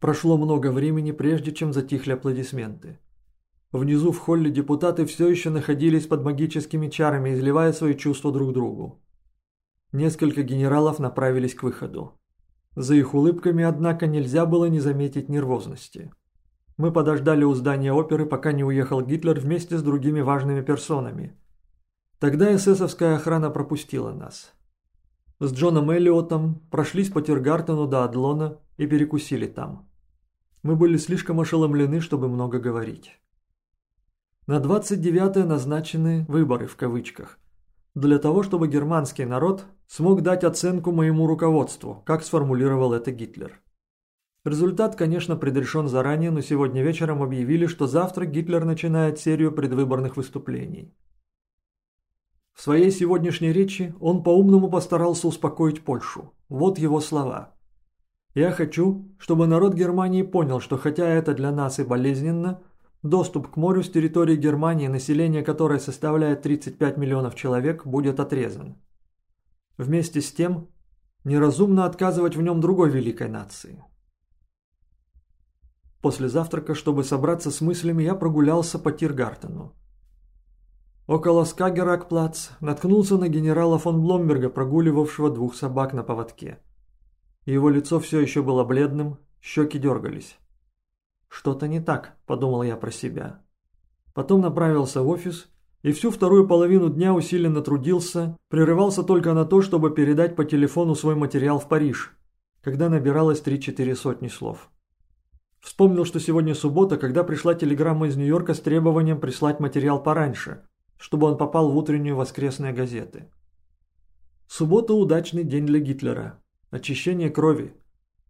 Прошло много времени, прежде чем затихли аплодисменты. Внизу в холле депутаты все еще находились под магическими чарами, изливая свои чувства друг другу. Несколько генералов направились к выходу. За их улыбками, однако, нельзя было не заметить нервозности. Мы подождали у здания оперы, пока не уехал Гитлер вместе с другими важными персонами. Тогда эсэсовская охрана пропустила нас. С Джоном Эллиотом прошлись по Тиргартену до Адлона и перекусили там. Мы были слишком ошеломлены, чтобы много говорить. На 29-е назначены «выборы» в кавычках. Для того, чтобы германский народ смог дать оценку моему руководству, как сформулировал это Гитлер. Результат, конечно, предрешен заранее, но сегодня вечером объявили, что завтра Гитлер начинает серию предвыборных выступлений. В своей сегодняшней речи он по-умному постарался успокоить Польшу. Вот его слова. «Я хочу, чтобы народ Германии понял, что хотя это для нас и болезненно, доступ к морю с территории Германии, население которой составляет 35 миллионов человек, будет отрезан. Вместе с тем, неразумно отказывать в нем другой великой нации». После завтрака, чтобы собраться с мыслями, я прогулялся по Тиргартену. Около Скагерак-плац наткнулся на генерала фон Бломберга, прогуливавшего двух собак на поводке. Его лицо все еще было бледным, щеки дергались. «Что-то не так», – подумал я про себя. Потом направился в офис и всю вторую половину дня усиленно трудился, прерывался только на то, чтобы передать по телефону свой материал в Париж, когда набиралось 3-4 сотни слов. Вспомнил, что сегодня суббота, когда пришла телеграмма из Нью-Йорка с требованием прислать материал пораньше, чтобы он попал в утреннюю воскресные газеты. Суббота – удачный день для Гитлера. Очищение крови.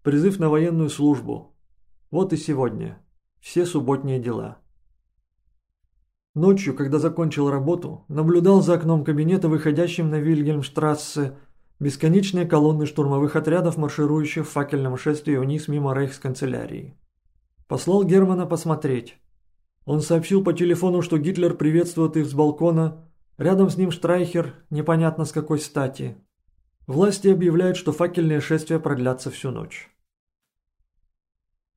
Призыв на военную службу. Вот и сегодня. Все субботние дела. Ночью, когда закончил работу, наблюдал за окном кабинета, выходящим на Вильгельмштрассе, бесконечные колонны штурмовых отрядов, марширующих в факельном шествии вниз мимо рейхсканцелярии. Послал Германа посмотреть. Он сообщил по телефону, что Гитлер приветствует их с балкона. Рядом с ним Штрайхер, непонятно с какой стати. Власти объявляют, что факельные шествия продлятся всю ночь.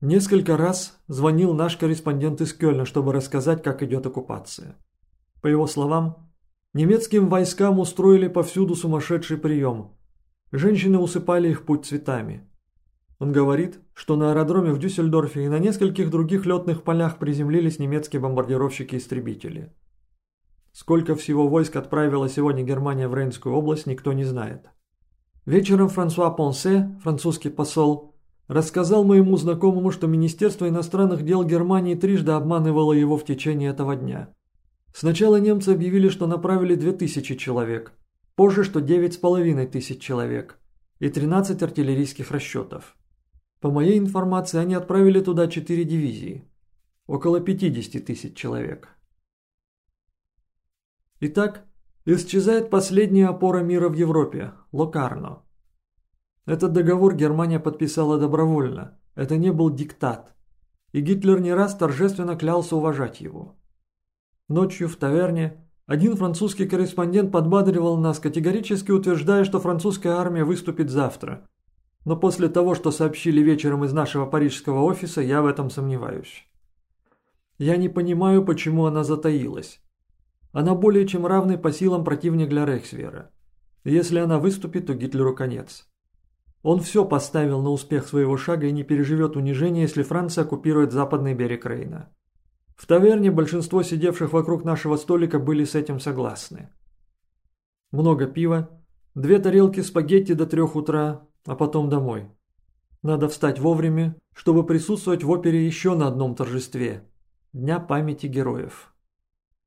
Несколько раз звонил наш корреспондент из Кёльна, чтобы рассказать, как идет оккупация. По его словам, немецким войскам устроили повсюду сумасшедший прием. Женщины усыпали их путь цветами. Он говорит, что на аэродроме в Дюссельдорфе и на нескольких других летных полях приземлились немецкие бомбардировщики-истребители. Сколько всего войск отправила сегодня Германия в Рейнскую область, никто не знает. Вечером Франсуа Понсе, французский посол, рассказал моему знакомому, что Министерство иностранных дел Германии трижды обманывало его в течение этого дня. Сначала немцы объявили, что направили 2000 человек, позже, что 9,5 тысяч человек и 13 артиллерийских расчетов. По моей информации, они отправили туда четыре дивизии. Около 50 тысяч человек. Итак, исчезает последняя опора мира в Европе – Локарно. Этот договор Германия подписала добровольно. Это не был диктат. И Гитлер не раз торжественно клялся уважать его. Ночью в таверне один французский корреспондент подбадривал нас, категорически утверждая, что французская армия выступит завтра – но после того, что сообщили вечером из нашего парижского офиса, я в этом сомневаюсь. Я не понимаю, почему она затаилась. Она более чем равный по силам противник для Рейхсвера. Если она выступит, то Гитлеру конец. Он все поставил на успех своего шага и не переживет унижения, если Франция оккупирует западный берег Рейна. В таверне большинство сидевших вокруг нашего столика были с этим согласны. Много пива, две тарелки спагетти до трех утра, а потом домой. Надо встать вовремя, чтобы присутствовать в опере еще на одном торжестве – Дня памяти героев.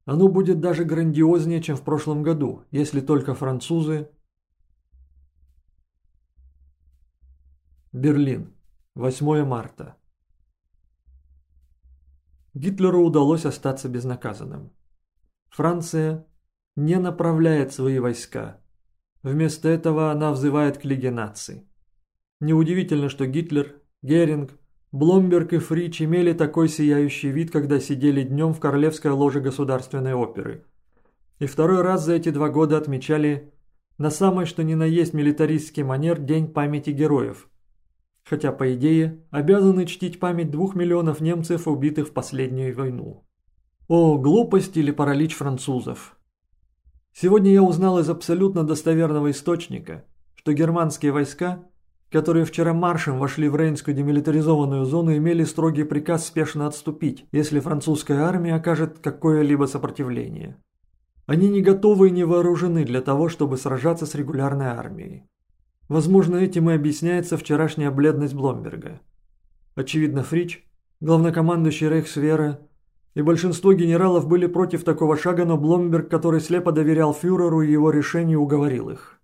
Оно будет даже грандиознее, чем в прошлом году, если только французы... Берлин. 8 марта. Гитлеру удалось остаться безнаказанным. Франция не направляет свои войска – Вместо этого она взывает к Лиге наций. Неудивительно, что Гитлер, Геринг, Бломберг и Фрич имели такой сияющий вид, когда сидели днем в королевской ложе государственной оперы. И второй раз за эти два года отмечали на самой что ни на есть милитаристский манер День памяти героев. хотя, по идее, обязаны чтить память двух миллионов немцев, убитых в последнюю войну. О, глупость или паралич французов. Сегодня я узнал из абсолютно достоверного источника, что германские войска, которые вчера маршем вошли в Рейнскую демилитаризованную зону, имели строгий приказ спешно отступить, если французская армия окажет какое-либо сопротивление. Они не готовы и не вооружены для того, чтобы сражаться с регулярной армией. Возможно, этим и объясняется вчерашняя бледность Бломберга. Очевидно, Фрич, главнокомандующий Рейхсвера, и большинство генералов были против такого шага, но Бломберг, который слепо доверял фюреру и его решению, уговорил их.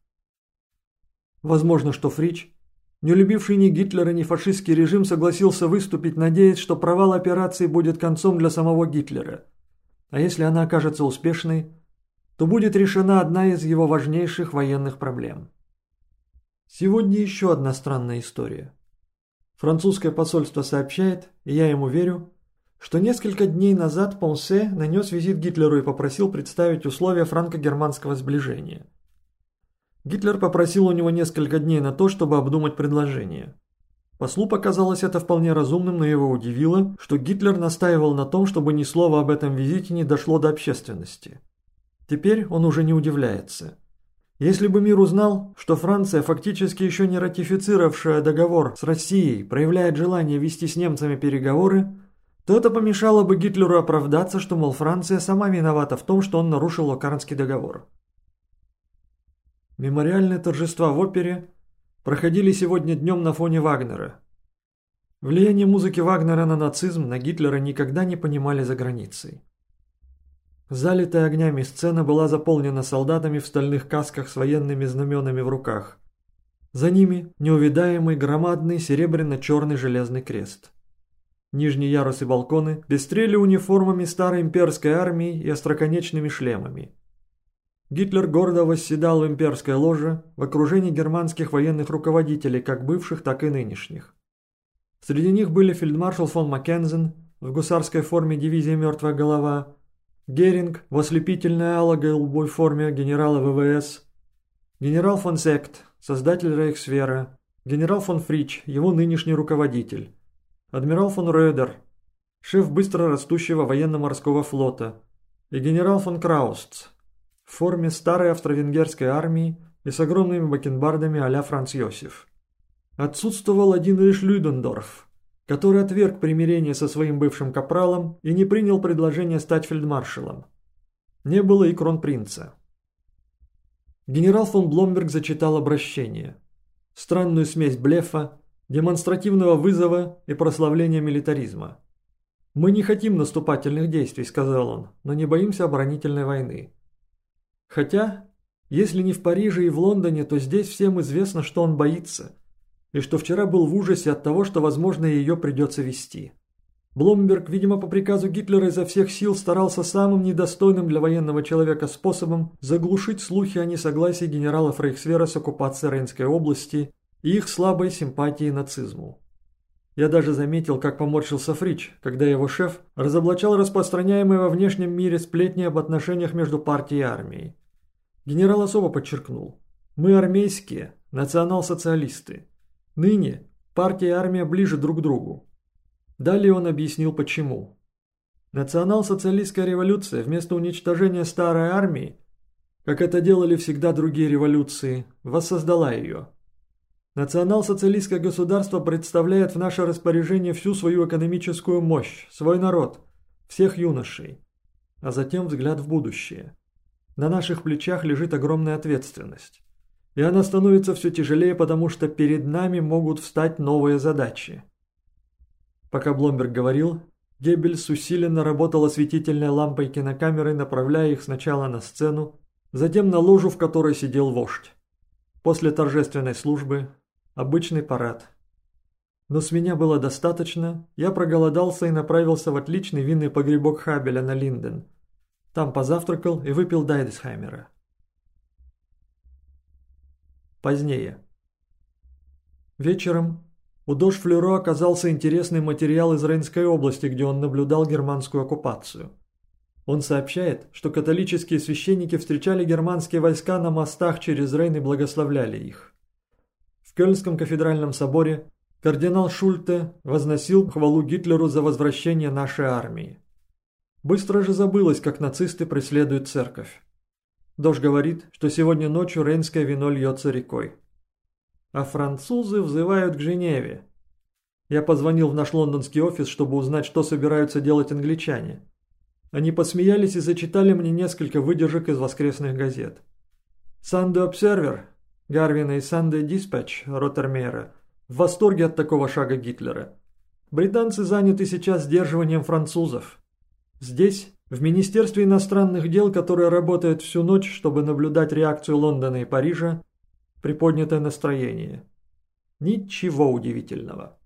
Возможно, что Фрич, не любивший ни Гитлера, ни фашистский режим, согласился выступить, надеясь, что провал операции будет концом для самого Гитлера. А если она окажется успешной, то будет решена одна из его важнейших военных проблем – Сегодня еще одна странная история. Французское посольство сообщает, и я ему верю, что несколько дней назад Понсе нанес визит Гитлеру и попросил представить условия франко-германского сближения. Гитлер попросил у него несколько дней на то, чтобы обдумать предложение. Послу показалось это вполне разумным, но его удивило, что Гитлер настаивал на том, чтобы ни слова об этом визите не дошло до общественности. Теперь он уже не удивляется. Если бы мир узнал, что Франция, фактически еще не ратифицировавшая договор с Россией, проявляет желание вести с немцами переговоры, то это помешало бы Гитлеру оправдаться, что, мол, Франция сама виновата в том, что он нарушил Локарнский договор. Мемориальные торжества в опере проходили сегодня днем на фоне Вагнера. Влияние музыки Вагнера на нацизм, на Гитлера никогда не понимали за границей. Залитая огнями сцена была заполнена солдатами в стальных касках с военными знаменами в руках. За ними неувидаемый громадный серебряно-черный железный крест. Нижние ярусы балконы пестрели униформами старой имперской армии и остроконечными шлемами. Гитлер гордо восседал в имперской ложе в окружении германских военных руководителей, как бывших, так и нынешних. Среди них были фельдмаршал фон Маккензен в гусарской форме дивизии «Мертвая голова», Геринг в ослепительной ало-голубой форме генерала ВВС, генерал фон Зект, создатель Рейхсвера, генерал фон Фрич, его нынешний руководитель, адмирал фон Рёдер, шеф быстро растущего военно-морского флота, и генерал фон Краустц в форме старой австро-венгерской армии и с огромными бакенбардами а-ля Франц Йосиф. Отсутствовал один лишь Людендорф – который отверг примирение со своим бывшим капралом и не принял предложение стать фельдмаршалом. Не было и кронпринца. Генерал фон Бломберг зачитал обращение. Странную смесь блефа, демонстративного вызова и прославления милитаризма. «Мы не хотим наступательных действий», — сказал он, — «но не боимся оборонительной войны». Хотя, если не в Париже и в Лондоне, то здесь всем известно, что он боится — и что вчера был в ужасе от того, что, возможно, ее придется вести. Блумберг, видимо, по приказу Гитлера изо всех сил старался самым недостойным для военного человека способом заглушить слухи о несогласии генералов Рейхсвера с оккупацией Рейнской области и их слабой симпатии нацизму. Я даже заметил, как поморщился Фрич, когда его шеф разоблачал распространяемые во внешнем мире сплетни об отношениях между партией и армией. Генерал особо подчеркнул. «Мы армейские, национал-социалисты. Ныне партия и армия ближе друг к другу. Далее он объяснил почему. Национал-социалистская революция вместо уничтожения старой армии, как это делали всегда другие революции, воссоздала ее. Национал-социалистское государство представляет в наше распоряжение всю свою экономическую мощь, свой народ, всех юношей. А затем взгляд в будущее. На наших плечах лежит огромная ответственность. И она становится все тяжелее, потому что перед нами могут встать новые задачи. Пока Бломберг говорил, Геббельс усиленно работал осветительной лампой кинокамеры, направляя их сначала на сцену, затем на ложу, в которой сидел вождь. После торжественной службы – обычный парад. Но с меня было достаточно, я проголодался и направился в отличный винный погребок Хабеля на Линден. Там позавтракал и выпил Дайдесхаймера. Позднее. Вечером у Дош Флюро оказался интересный материал из Рейнской области, где он наблюдал германскую оккупацию. Он сообщает, что католические священники встречали германские войска на мостах через Рейн и благословляли их. В Кёльнском кафедральном соборе кардинал Шульте возносил хвалу Гитлеру за возвращение нашей армии. Быстро же забылось, как нацисты преследуют церковь. Дождь говорит, что сегодня ночью рейнское вино льется рекой. А французы взывают к Женеве. Я позвонил в наш лондонский офис, чтобы узнать, что собираются делать англичане. Они посмеялись и зачитали мне несколько выдержек из воскресных газет. Sunday Observer, Гарвина и Sunday Dispatch Роттермейера в восторге от такого шага Гитлера. Британцы заняты сейчас сдерживанием французов. Здесь, в Министерстве иностранных дел, которое работает всю ночь, чтобы наблюдать реакцию Лондона и Парижа, приподнятое настроение. Ничего удивительного.